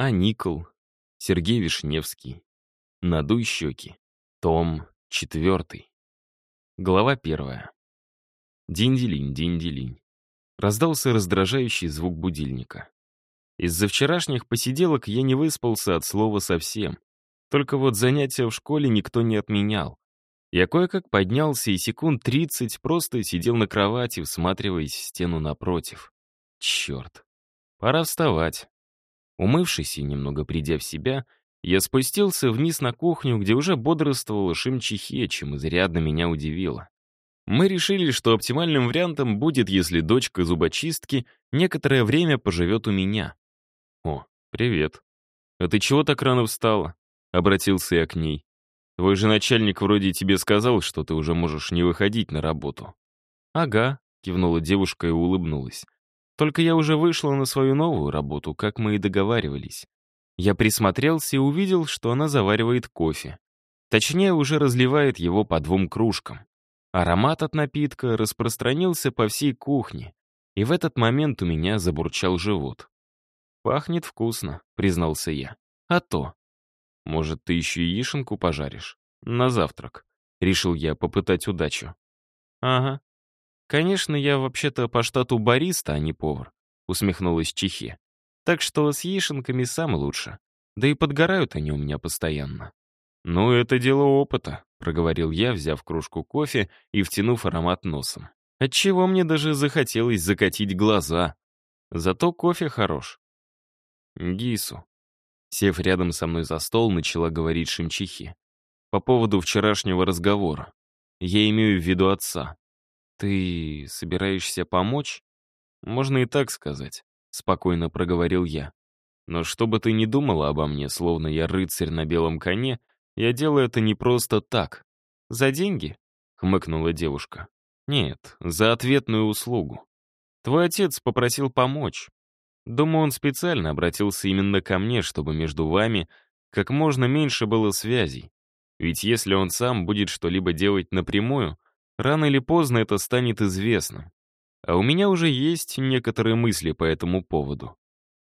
А. Никол, Сергей Вишневский. Надуй щеки. Том 4. Глава 1. Динь-делинь. Раздался раздражающий звук будильника. Из-за вчерашних посиделок я не выспался от слова совсем. Только вот занятия в школе никто не отменял. Я кое-как поднялся и секунд 30 просто сидел на кровати, всматриваясь в стену напротив. Черт. Пора вставать. Умывшись и немного придя в себя, я спустился вниз на кухню, где уже бодрствовала Шимчихе, чем изрядно меня удивило. Мы решили, что оптимальным вариантом будет, если дочка зубочистки некоторое время поживет у меня. «О, привет. А ты чего так рано встала?» — обратился я к ней. «Твой же начальник вроде тебе сказал, что ты уже можешь не выходить на работу». «Ага», — кивнула девушка и улыбнулась. Только я уже вышла на свою новую работу, как мы и договаривались. Я присмотрелся и увидел, что она заваривает кофе. Точнее, уже разливает его по двум кружкам. Аромат от напитка распространился по всей кухне, и в этот момент у меня забурчал живот. «Пахнет вкусно», — признался я. «А то». «Может, ты еще яишенку пожаришь? На завтрак?» — решил я попытать удачу. «Ага», «Конечно, я вообще-то по штату бариста, а не повар», — усмехнулась Чихе. «Так что с яишенками сам лучше. Да и подгорают они у меня постоянно». «Ну, это дело опыта», — проговорил я, взяв кружку кофе и втянув аромат носом. Отчего мне даже захотелось закатить глаза. Зато кофе хорош. Гису. Сев рядом со мной за стол, начала говорить Шимчихи. По поводу вчерашнего разговора. Я имею в виду отца. «Ты собираешься помочь?» «Можно и так сказать», — спокойно проговорил я. «Но что бы ты ни думала обо мне, словно я рыцарь на белом коне, я делаю это не просто так. За деньги?» — хмыкнула девушка. «Нет, за ответную услугу. Твой отец попросил помочь. Думаю, он специально обратился именно ко мне, чтобы между вами как можно меньше было связей. Ведь если он сам будет что-либо делать напрямую, Рано или поздно это станет известно. А у меня уже есть некоторые мысли по этому поводу.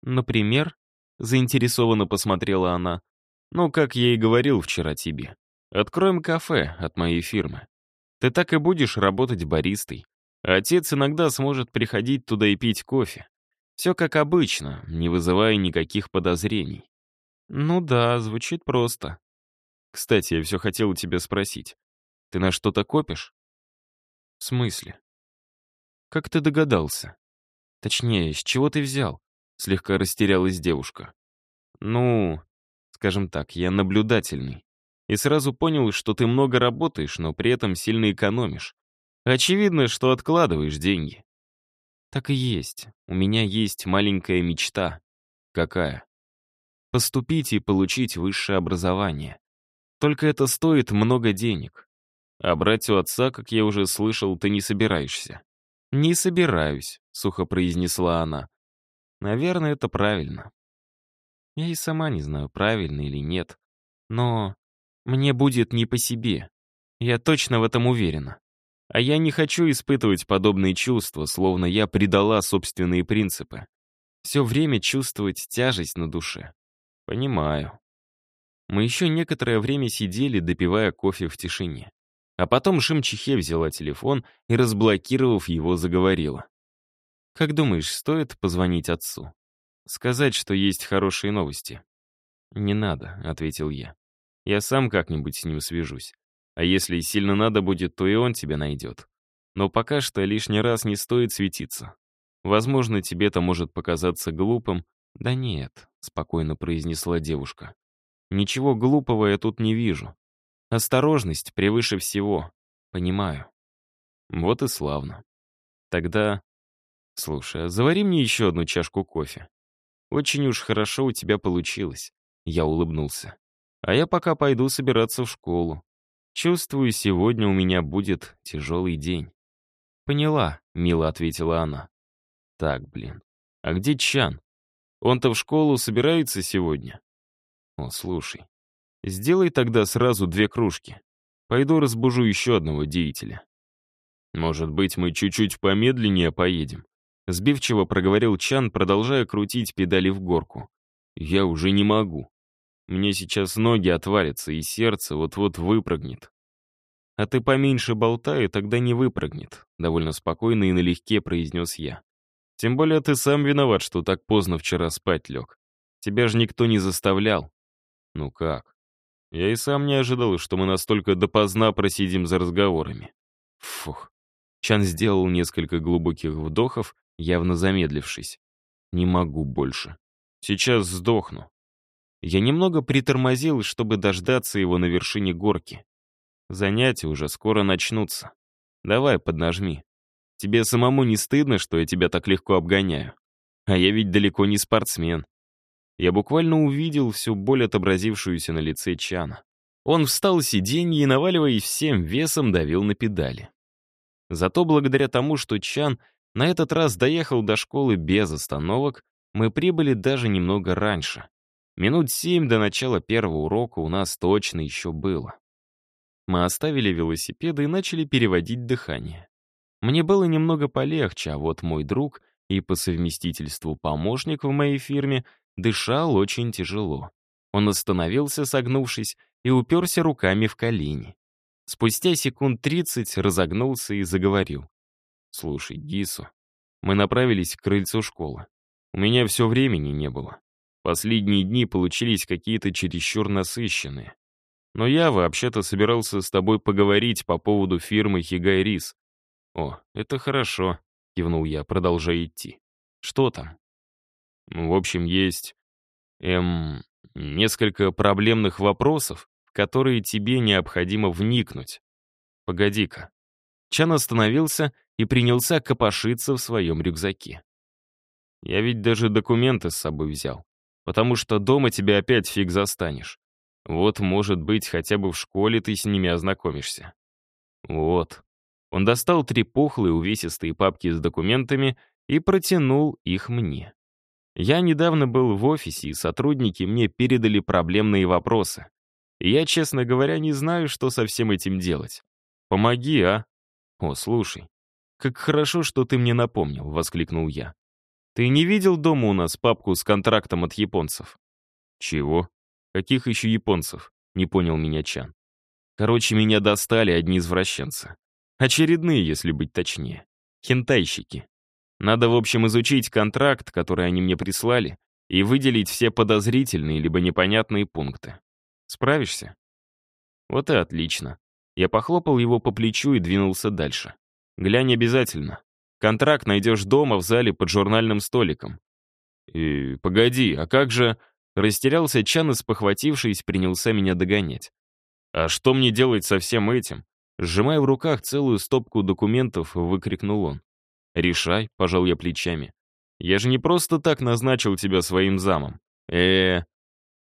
Например, заинтересованно посмотрела она, ну, как я и говорил вчера тебе. Откроем кафе от моей фирмы. Ты так и будешь работать баристой. А отец иногда сможет приходить туда и пить кофе. Все как обычно, не вызывая никаких подозрений. Ну да, звучит просто. Кстати, я все хотел тебя спросить. Ты на что-то копишь? «В смысле?» «Как ты догадался?» «Точнее, с чего ты взял?» Слегка растерялась девушка. «Ну, скажем так, я наблюдательный. И сразу понял, что ты много работаешь, но при этом сильно экономишь. Очевидно, что откладываешь деньги». «Так и есть. У меня есть маленькая мечта». «Какая?» «Поступить и получить высшее образование. Только это стоит много денег. А брать у отца, как я уже слышал, ты не собираешься. «Не собираюсь», — сухо произнесла она. «Наверное, это правильно». Я и сама не знаю, правильно или нет. Но мне будет не по себе. Я точно в этом уверена. А я не хочу испытывать подобные чувства, словно я предала собственные принципы. Все время чувствовать тяжесть на душе. Понимаю. Мы еще некоторое время сидели, допивая кофе в тишине. А потом Шимчихе взяла телефон и, разблокировав его, заговорила. «Как думаешь, стоит позвонить отцу? Сказать, что есть хорошие новости?» «Не надо», — ответил я. «Я сам как-нибудь с ним свяжусь. А если сильно надо будет, то и он тебя найдет. Но пока что лишний раз не стоит светиться. Возможно, тебе это может показаться глупым. Да нет», — спокойно произнесла девушка. «Ничего глупого я тут не вижу. Осторожность превыше всего. Понимаю. Вот и славно. Тогда... Слушай, а завари мне еще одну чашку кофе. Очень уж хорошо у тебя получилось. Я улыбнулся. А я пока пойду собираться в школу. Чувствую, сегодня у меня будет тяжелый день. Поняла, мило ответила она. Так, блин. А где Чан? Он-то в школу собирается сегодня? О, слушай, Сделай тогда сразу две кружки. Пойду разбужу еще одного деятеля. Может быть, мы чуть-чуть помедленнее поедем? Сбивчиво проговорил Чан, продолжая крутить педали в горку. Я уже не могу. Мне сейчас ноги отвалятся, и сердце вот-вот выпрыгнет. А ты поменьше болтай, тогда не выпрыгнет, довольно спокойно и налегке произнес я. Тем более ты сам виноват, что так поздно вчера спать лег. Тебя же никто не заставлял. Ну как? Я и сам не ожидал, что мы настолько допоздна просидим за разговорами. Фух. Чан сделал несколько глубоких вдохов, явно замедлившись. Не могу больше. Сейчас сдохну. Я немного притормозил, чтобы дождаться его на вершине горки. Занятия уже скоро начнутся. Давай, поднажми. Тебе самому не стыдно, что я тебя так легко обгоняю? А я ведь далеко не спортсмен. Я буквально увидел всю боль, отобразившуюся на лице Чана. Он встал с сиденья и, наваливаясь всем весом, давил на педали. Зато благодаря тому, что Чан на этот раз доехал до школы без остановок, мы прибыли даже немного раньше. Минут семь до начала первого урока у нас точно еще было. Мы оставили велосипеды и начали переводить дыхание. Мне было немного полегче, а вот мой друг и по совместительству помощник в моей фирме дышал очень тяжело. Он остановился, согнувшись, и уперся руками в колени. Спустя секунд тридцать разогнулся и заговорил. «Слушай, Гису, мы направились к крыльцу школы. У меня все времени не было. Последние дни получились какие-то чересчур насыщенные. Но я вообще-то собирался с тобой поговорить по поводу фирмы Хигай Рис. О, это хорошо, кивнул я, продолжая идти. Что там? В общем, есть... Эм... Несколько проблемных вопросов, в которые тебе необходимо вникнуть. Погоди-ка. Чан остановился и принялся копошиться в своем рюкзаке. Я ведь даже документы с собой взял, потому что дома тебя опять фиг застанешь. Вот, может быть, хотя бы в школе ты с ними ознакомишься. Вот. Он достал три пухлые увесистые папки с документами и протянул их мне. Я недавно был в офисе, и сотрудники мне передали проблемные вопросы. Я, честно говоря, не знаю, что со всем этим делать. Помоги, а? О, слушай, «Как хорошо, что ты мне напомнил», — воскликнул я. «Ты не видел дома у нас папку с контрактом от японцев?» «Чего? Каких еще японцев?» — не понял меня Чан. «Короче, меня достали одни извращенцы. Очередные, если быть точнее. Хентайщики. Надо, в общем, изучить контракт, который они мне прислали, и выделить все подозрительные либо непонятные пункты. Справишься?» Вот и отлично. Я похлопал его по плечу и двинулся дальше. Глянь обязательно. Контракт найдешь дома в зале под журнальным столиком. И погоди, а как же... Растерялся Чан спохватившись, принялся меня догонять. «А что мне делать со всем этим?» Сжимая в руках целую стопку документов, выкрикнул он. «Решай», — пожал я плечами. «Я же не просто так назначил тебя своим замом. э, -э.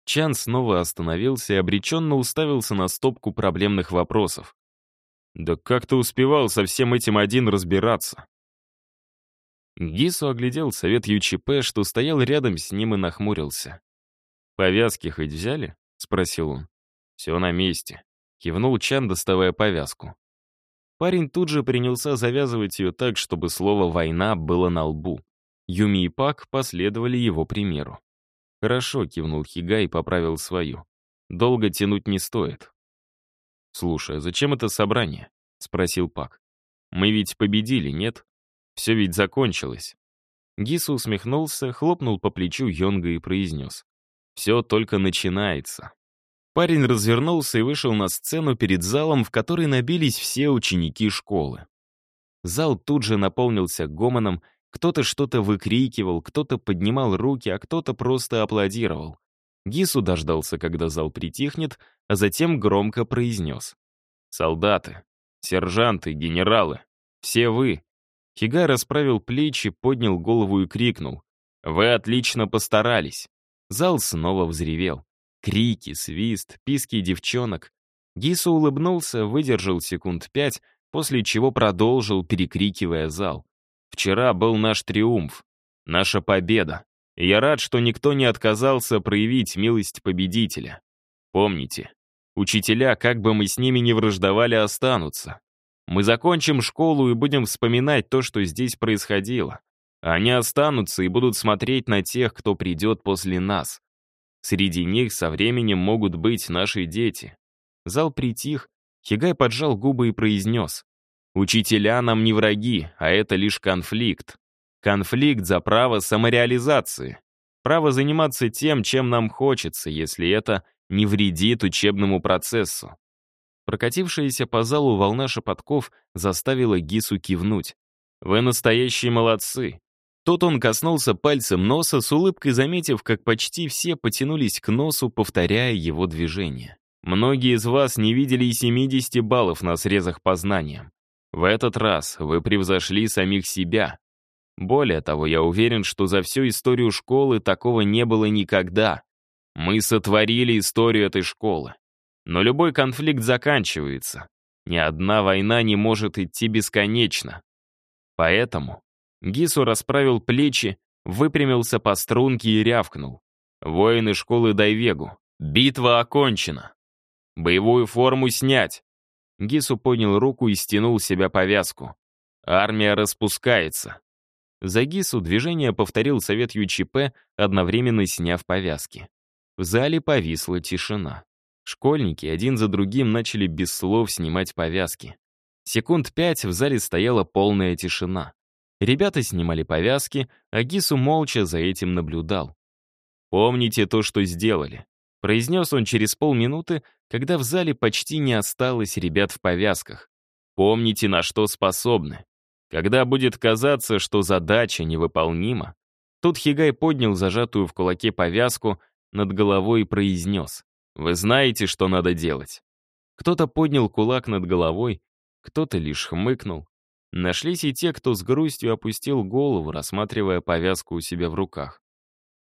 Чан снова остановился и обреченно уставился на стопку проблемных вопросов. Да как ты успевал со всем этим один разбираться? Гису оглядел совет ЮЧП, что стоял рядом с ним и нахмурился. «Повязки хоть взяли?» — спросил он. «Все на месте», — кивнул Чан, доставая повязку. Парень тут же принялся завязывать ее так, чтобы слово «война» было на лбу. Юми и Пак последовали его примеру. «Хорошо», — кивнул Хига и поправил свою. «Долго тянуть не стоит. «Слушай, а зачем это собрание?» — спросил Пак. «Мы ведь победили, нет? Все ведь закончилось». Гису усмехнулся, хлопнул по плечу Йонга и произнес. «Все только начинается». Парень развернулся и вышел на сцену перед залом, в который набились все ученики школы. Зал тут же наполнился гомоном, кто-то что-то выкрикивал, кто-то поднимал руки, а кто-то просто аплодировал. Гису дождался, когда зал притихнет, а затем громко произнес. «Солдаты, сержанты, генералы, все вы!» Хигай расправил плечи, поднял голову и крикнул. «Вы отлично постарались!» Зал снова взревел. Крики, свист, писки девчонок. Гису улыбнулся, выдержал секунд пять, после чего продолжил, перекрикивая зал. «Вчера был наш триумф, наша победа. Я рад, что никто не отказался проявить милость победителя. Помните, учителя, как бы мы с ними ни враждовали, останутся. Мы закончим школу и будем вспоминать то, что здесь происходило. Они останутся и будут смотреть на тех, кто придет после нас. Среди них со временем могут быть наши дети. Зал притих, Хигай поджал губы и произнес. Учителя нам не враги, а это лишь конфликт. Конфликт за право самореализации. Право заниматься тем, чем нам хочется, если это не вредит учебному процессу. Прокатившаяся по залу волна шепотков заставила Гису кивнуть. «Вы настоящие молодцы!» Тут он коснулся пальцем носа, с улыбкой заметив, как почти все потянулись к носу, повторяя его движение. Многие из вас не видели и 70 баллов на срезах по знаниям. В этот раз вы превзошли самих себя. Более того, я уверен, что за всю историю школы такого не было никогда. Мы сотворили историю этой школы. Но любой конфликт заканчивается. Ни одна война не может идти бесконечно. Поэтому Гису расправил плечи, выпрямился по струнке и рявкнул. «Воины школы Дайвегу, битва окончена! Боевую форму снять!» Гису поднял руку и стянул себя повязку. «Армия распускается!» За Гису движение повторил совет ЮЧП, одновременно сняв повязки. В зале повисла тишина. Школьники один за другим начали без слов снимать повязки. Секунд пять в зале стояла полная тишина. Ребята снимали повязки, а Гису молча за этим наблюдал. «Помните то, что сделали», — произнес он через полминуты, когда в зале почти не осталось ребят в повязках. «Помните, на что способны. Когда будет казаться, что задача невыполнима». Тут Хигай поднял зажатую в кулаке повязку над головой и произнес. Вы знаете, что надо делать. Кто-то поднял кулак над головой, кто-то лишь хмыкнул. Нашлись и те, кто с грустью опустил голову, рассматривая повязку у себя в руках.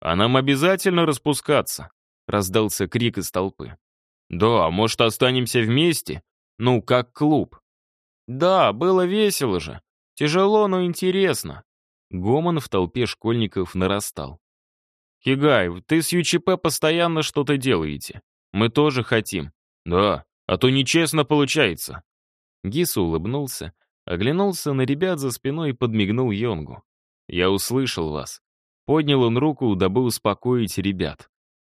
«А нам обязательно распускаться?» — раздался крик из толпы. «Да, может, останемся вместе? Ну, как клуб». «Да, было весело же. Тяжело, но интересно». Гомон в толпе школьников нарастал. «Хигай, ты с ЮЧП постоянно что-то делаете. Мы тоже хотим». «Да, а то нечестно получается». Гису улыбнулся, оглянулся на ребят за спиной и подмигнул Йонгу. «Я услышал вас». Поднял он руку, дабы успокоить ребят.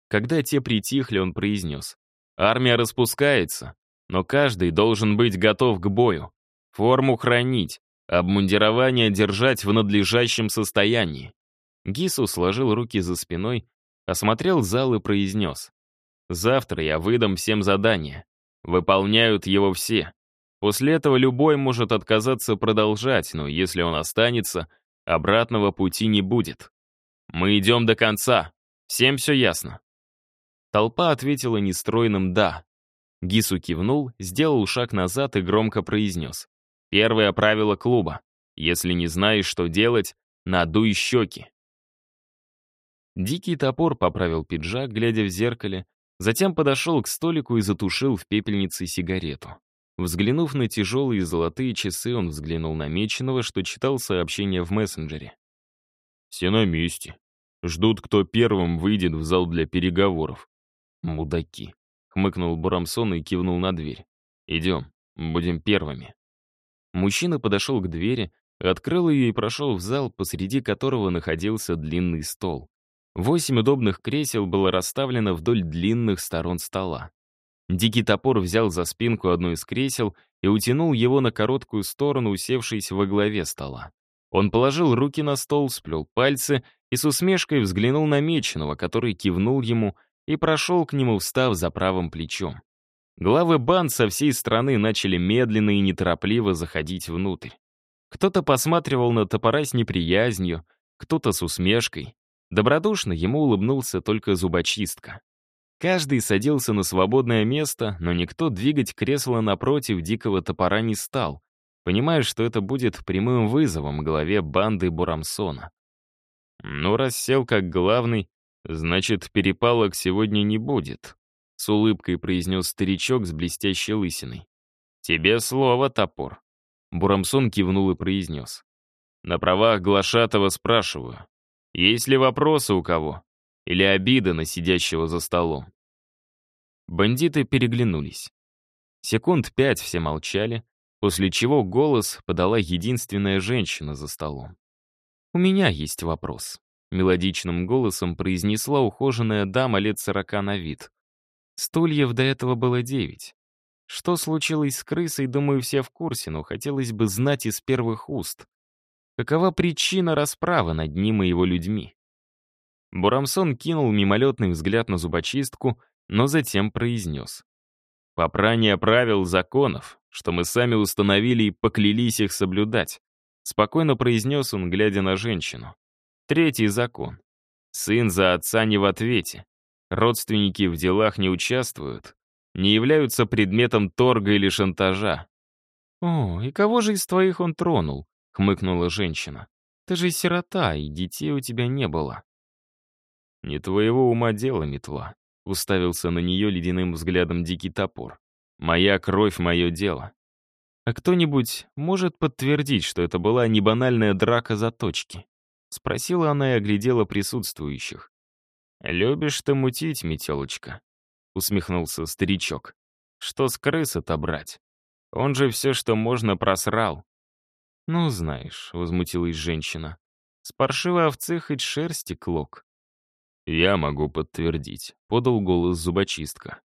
Когда те притихли, он произнес. «Армия распускается, но каждый должен быть готов к бою. Форму хранить, обмундирование держать в надлежащем состоянии. Гису сложил руки за спиной, осмотрел зал и произнес. «Завтра я выдам всем задание. Выполняют его все. После этого любой может отказаться продолжать, но если он останется, обратного пути не будет. Мы идем до конца. Всем все ясно?» Толпа ответила нестройным «да». Гису кивнул, сделал шаг назад и громко произнес. «Первое правило клуба. Если не знаешь, что делать, надуй щеки. Дикий топор поправил пиджак, глядя в зеркале, затем подошел к столику и затушил в пепельнице сигарету. Взглянув на тяжелые золотые часы, он взглянул на Меченого, что читал сообщение в мессенджере. «Все на месте. Ждут, кто первым выйдет в зал для переговоров. Мудаки», — хмыкнул Бурамсон и кивнул на дверь. «Идем, будем первыми». Мужчина подошел к двери, открыл ее и прошел в зал, посреди которого находился длинный стол. Восемь удобных кресел было расставлено вдоль длинных сторон стола. Дикий топор взял за спинку одно из кресел и утянул его на короткую сторону, усевшись во главе стола. Он положил руки на стол, сплел пальцы и с усмешкой взглянул на Меченого, который кивнул ему и прошел к нему, встав за правым плечом. Главы банд со всей страны начали медленно и неторопливо заходить внутрь. Кто-то посматривал на топора с неприязнью, кто-то с усмешкой, Добродушно ему улыбнулся только зубочистка. Каждый садился на свободное место, но никто двигать кресло напротив дикого топора не стал, понимая, что это будет прямым вызовом главе банды Бурамсона. «Ну, раз сел как главный, значит, перепалок сегодня не будет», — с улыбкой произнес старичок с блестящей лысиной. «Тебе слово, топор». Бурамсон кивнул и произнес. «На правах Глашатова спрашиваю, есть ли вопросы у кого? Или обида на сидящего за столом? Бандиты переглянулись. Секунд пять все молчали, после чего голос подала единственная женщина за столом. «У меня есть вопрос», — мелодичным голосом произнесла ухоженная дама лет сорока на вид. Стульев до этого было девять. Что случилось с крысой, думаю, все в курсе, но хотелось бы знать из первых уст. Какова причина расправы над ним и его людьми? Бурамсон кинул мимолетный взгляд на зубочистку, но затем произнес. «Попрание правил законов, что мы сами установили и поклялись их соблюдать», спокойно произнес он, глядя на женщину. Третий закон. Сын за отца не в ответе. Родственники в делах не участвуют, не являются предметом торга или шантажа. «О, и кого же из твоих он тронул?» — хмыкнула женщина. «Ты же сирота, и детей у тебя не было». «Не твоего ума дело, метла», — уставился на нее ледяным взглядом дикий топор. «Моя кровь — мое дело». «А кто-нибудь может подтвердить, что это была не банальная драка за точки?» Спросила она и оглядела присутствующих. «Любишь ты мутить, метелочка?» Усмехнулся старичок. «Что с крысы-то брать? Он же все, что можно, просрал». «Ну, знаешь», — возмутилась женщина, «с паршивой овцы хоть шерсти клок». «Я могу подтвердить», — подал голос зубочистка.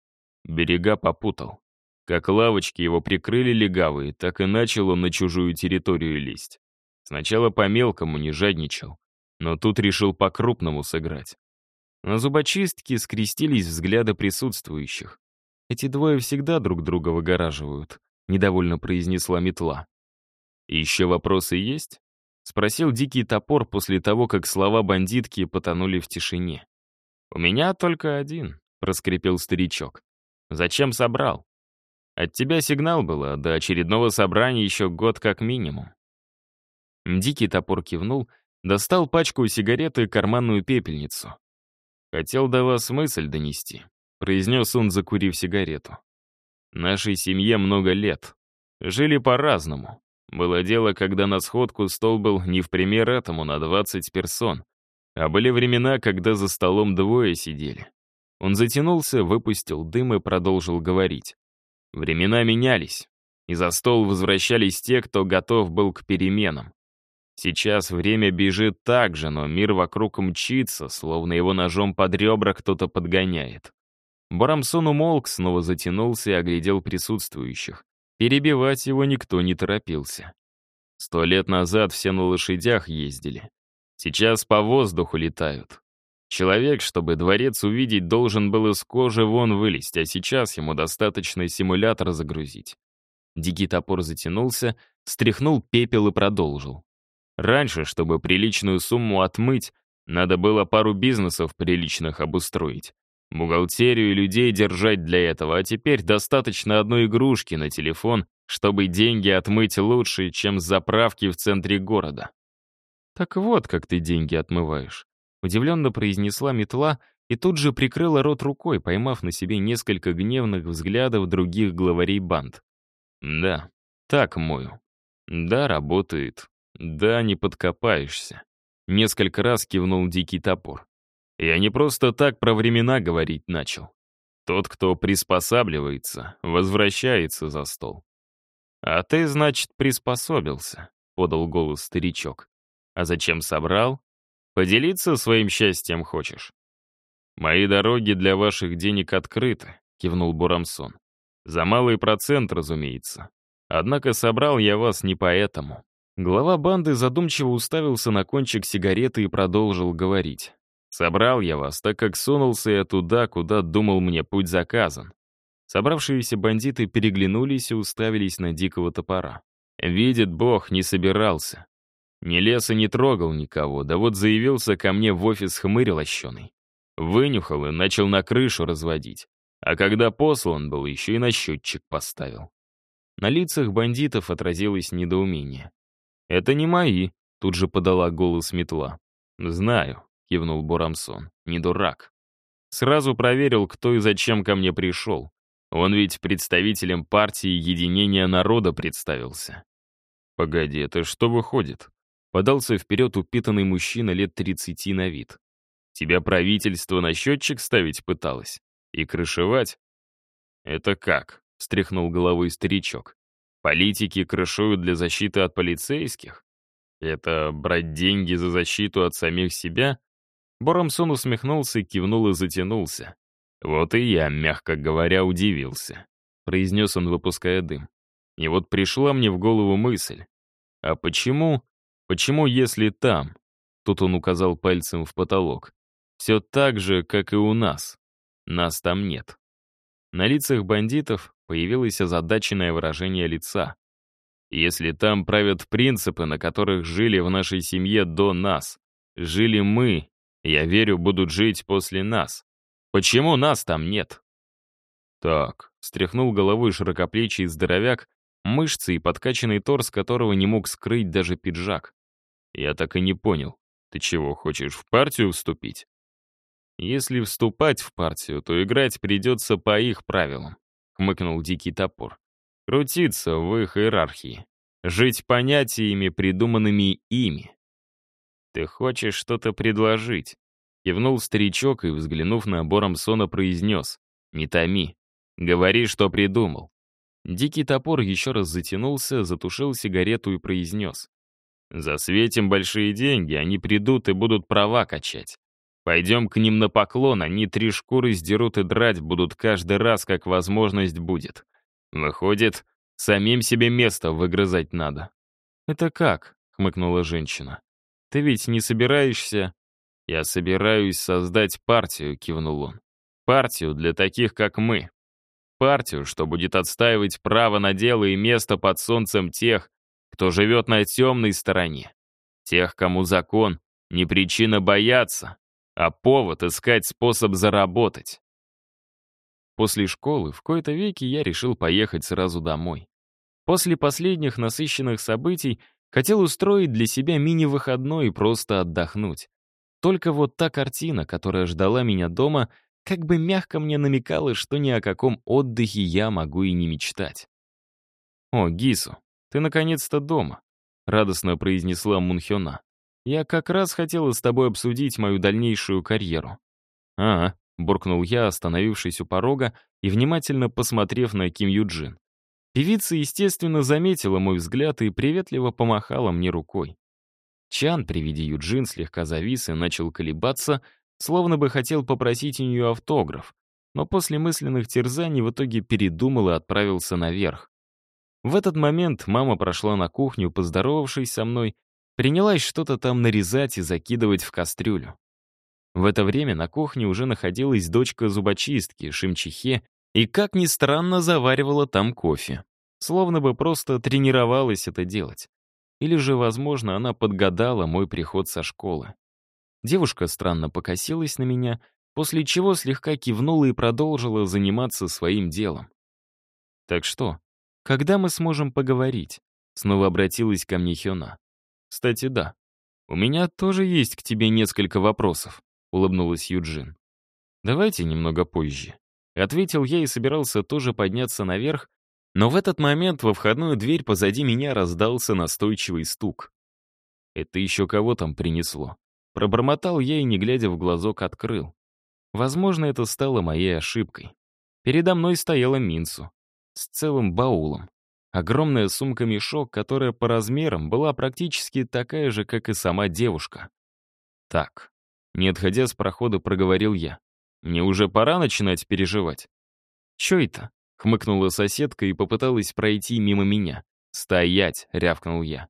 Берега попутал. Как лавочки его прикрыли легавые, так и начал он на чужую территорию лезть. Сначала по-мелкому не жадничал, но тут решил по-крупному сыграть. На зубочистке скрестились взгляды присутствующих. «Эти двое всегда друг друга выгораживают», — недовольно произнесла метла. «Еще вопросы есть?» — спросил дикий топор после того, как слова бандитки потонули в тишине. «У меня только один», — проскрипел старичок. «Зачем собрал? От тебя сигнал было, до очередного собрания еще год как минимум». Дикий топор кивнул, достал пачку сигарет и карманную пепельницу. «Хотел до вас мысль донести», — произнес он, закурив сигарету. «Нашей семье много лет. Жили по-разному. Было дело, когда на сходку стол был не в пример этому на 20 персон, а были времена, когда за столом двое сидели. Он затянулся, выпустил дым и продолжил говорить. Времена менялись, и за стол возвращались те, кто готов был к переменам. Сейчас время бежит так же, но мир вокруг мчится, словно его ножом под ребра кто-то подгоняет. Барамсон умолк, снова затянулся и оглядел присутствующих. Перебивать его никто не торопился. Сто лет назад все на лошадях ездили. Сейчас по воздуху летают. Человек, чтобы дворец увидеть, должен был из кожи вон вылезть, а сейчас ему достаточно симулятор загрузить. Дикий топор затянулся, стряхнул пепел и продолжил. Раньше, чтобы приличную сумму отмыть, надо было пару бизнесов приличных обустроить. Бухгалтерию и людей держать для этого, а теперь достаточно одной игрушки на телефон, чтобы деньги отмыть лучше, чем с заправки в центре города. «Так вот, как ты деньги отмываешь», — удивленно произнесла метла и тут же прикрыла рот рукой, поймав на себе несколько гневных взглядов других главарей банд. «Да, так мою. Да, работает. «Да, не подкопаешься», — несколько раз кивнул дикий топор. «Я не просто так про времена говорить начал. Тот, кто приспосабливается, возвращается за стол». «А ты, значит, приспособился», — подал голос старичок. «А зачем собрал? Поделиться своим счастьем хочешь?» «Мои дороги для ваших денег открыты», — кивнул Бурамсон. «За малый процент, разумеется. Однако собрал я вас не поэтому. Глава банды задумчиво уставился на кончик сигареты и продолжил говорить. «Собрал я вас, так как сунулся я туда, куда думал мне путь заказан». Собравшиеся бандиты переглянулись и уставились на дикого топора. Видит Бог, не собирался. Ни леса не трогал никого, да вот заявился ко мне в офис хмырь лощеный. Вынюхал и начал на крышу разводить. А когда послан был, еще и на счетчик поставил. На лицах бандитов отразилось недоумение. «Это не мои», — тут же подала голос метла. «Знаю», — кивнул Бурамсон, — «не дурак». Сразу проверил, кто и зачем ко мне пришел. Он ведь представителем партии Единения Народа представился. «Погоди, это что выходит?» Подался вперед упитанный мужчина лет тридцати на вид. «Тебя правительство на счетчик ставить пыталось? И крышевать?» «Это как?» — встряхнул головой старичок. Политики крышуют для защиты от полицейских? Это брать деньги за защиту от самих себя? Боромсон усмехнулся, кивнул и затянулся. «Вот и я, мягко говоря, удивился», — произнес он, выпуская дым. И вот пришла мне в голову мысль. А почему? Почему, если там? Тут он указал пальцем в потолок. Все так же, как и у нас. Нас там нет. На лицах бандитов появилось озадаченное выражение лица. Если там правят принципы, на которых жили в нашей семье до нас, жили мы, я верю, будут жить после нас. Почему нас там нет? Так, стряхнул головой широкоплечий здоровяк, мышцы и подкачанный торс которого не мог скрыть даже пиджак. Я так и не понял. Ты чего, хочешь в партию вступить? Если вступать в партию, то играть придется по их правилам, хмыкнул дикий топор. Крутиться в их иерархии. Жить понятиями, придуманными ими. Ты хочешь что-то предложить? Кивнул старичок и, взглянув на Боромсона, произнес. «Не томи. Говори, что придумал». Дикий топор еще раз затянулся, затушил сигарету и произнес. «Засветим большие деньги, они придут и будут права качать. Пойдем к ним на поклон, они три шкуры сдерут и драть будут каждый раз, как возможность будет. Выходит, самим себе место выгрызать надо». «Это как?» — хмыкнула женщина. «Ты ведь не собираешься...» «Я собираюсь создать партию», — кивнул он. «Партию для таких, как мы. Партию, что будет отстаивать право на дело и место под солнцем тех, кто живет на темной стороне. Тех, кому закон не причина бояться, а повод искать способ заработать. После школы в кои-то веки я решил поехать сразу домой. После последних насыщенных событий хотел устроить для себя мини-выходной и просто отдохнуть. Только вот та картина, которая ждала меня дома — как бы мягко мне намекало, что ни о каком отдыхе я могу и не мечтать. «О, Гису, ты наконец-то дома», — радостно произнесла Мунхёна. «Я как раз хотела с тобой обсудить мою дальнейшую карьеру». «А, буркнул я, остановившись у порога и внимательно посмотрев на Ким Юджин. Певица, естественно, заметила мой взгляд и приветливо помахала мне рукой. Чан при виде Юджин слегка завис и начал колебаться, словно бы хотел попросить у нее автограф, но после мысленных терзаний в итоге передумал и отправился наверх. В этот момент мама прошла на кухню, поздоровавшись со мной, принялась что-то там нарезать и закидывать в кастрюлю. В это время на кухне уже находилась дочка зубочистки, Шимчихе, и, как ни странно, заваривала там кофе. Словно бы просто тренировалась это делать. Или же, возможно, она подгадала мой приход со школы. Девушка странно покосилась на меня, после чего слегка кивнула и продолжила заниматься своим делом. «Так что, когда мы сможем поговорить?» Снова обратилась ко мне Хёна. «Кстати, да. У меня тоже есть к тебе несколько вопросов», — улыбнулась Юджин. «Давайте немного позже». Ответил я и собирался тоже подняться наверх, но в этот момент во входную дверь позади меня раздался настойчивый стук. Это еще кого там принесло? Пробормотал я и, не глядя в глазок, открыл. Возможно, это стало моей ошибкой. Передо мной стояла Минсу. С целым баулом. Огромная сумка-мешок, которая по размерам была практически такая же, как и сама девушка. Так, не отходя с прохода, проговорил я. Мне уже пора начинать переживать. «Чё это?» — хмыкнула соседка и попыталась пройти мимо меня. «Стоять!» — рявкнул я.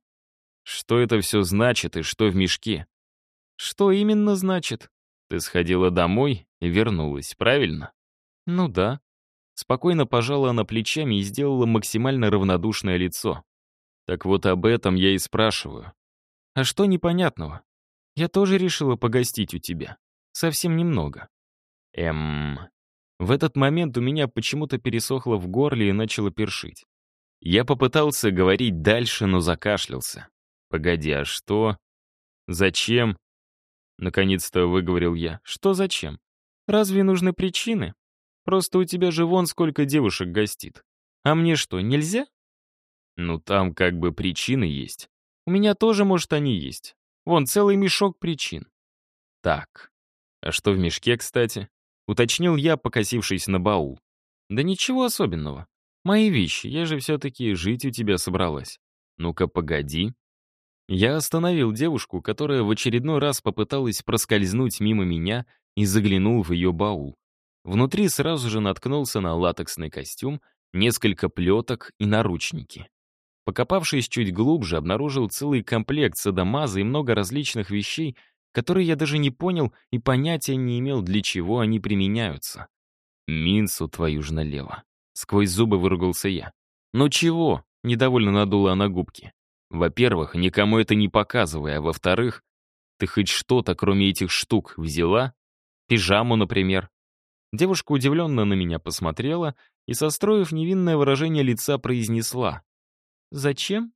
«Что это все значит и что в мешке?» «Что именно значит?» «Ты сходила домой и вернулась, правильно?» «Ну да». Спокойно пожала она плечами и сделала максимально равнодушное лицо. «Так вот об этом я и спрашиваю». «А что непонятного? Я тоже решила погостить у тебя. Совсем немного». «Эм...» В этот момент у меня почему-то пересохло в горле и начало першить. Я попытался говорить дальше, но закашлялся. «Погоди, а что? Зачем? Наконец-то выговорил я. Что зачем? Разве нужны причины? Просто у тебя же вон сколько девушек гостит. А мне что, нельзя? Ну там как бы причины есть. У меня тоже, может, они есть. Вон целый мешок причин. Так. А что в мешке, кстати? Уточнил я, покосившись на баул. Да ничего особенного. Мои вещи, я же все-таки жить у тебя собралась. Ну-ка, погоди. Я остановил девушку, которая в очередной раз попыталась проскользнуть мимо меня и заглянул в ее баул. Внутри сразу же наткнулся на латексный костюм, несколько плеток и наручники. Покопавшись чуть глубже, обнаружил целый комплект садомаза и много различных вещей, которые я даже не понял и понятия не имел, для чего они применяются. «Минцу твою ж налево!» — сквозь зубы выругался я. «Ну чего?» — недовольно надула она губки. «Во-первых, никому это не показывай, а во-вторых, ты хоть что-то, кроме этих штук, взяла? Пижаму, например?» Девушка удивленно на меня посмотрела и, состроив невинное выражение лица, произнесла. «Зачем?»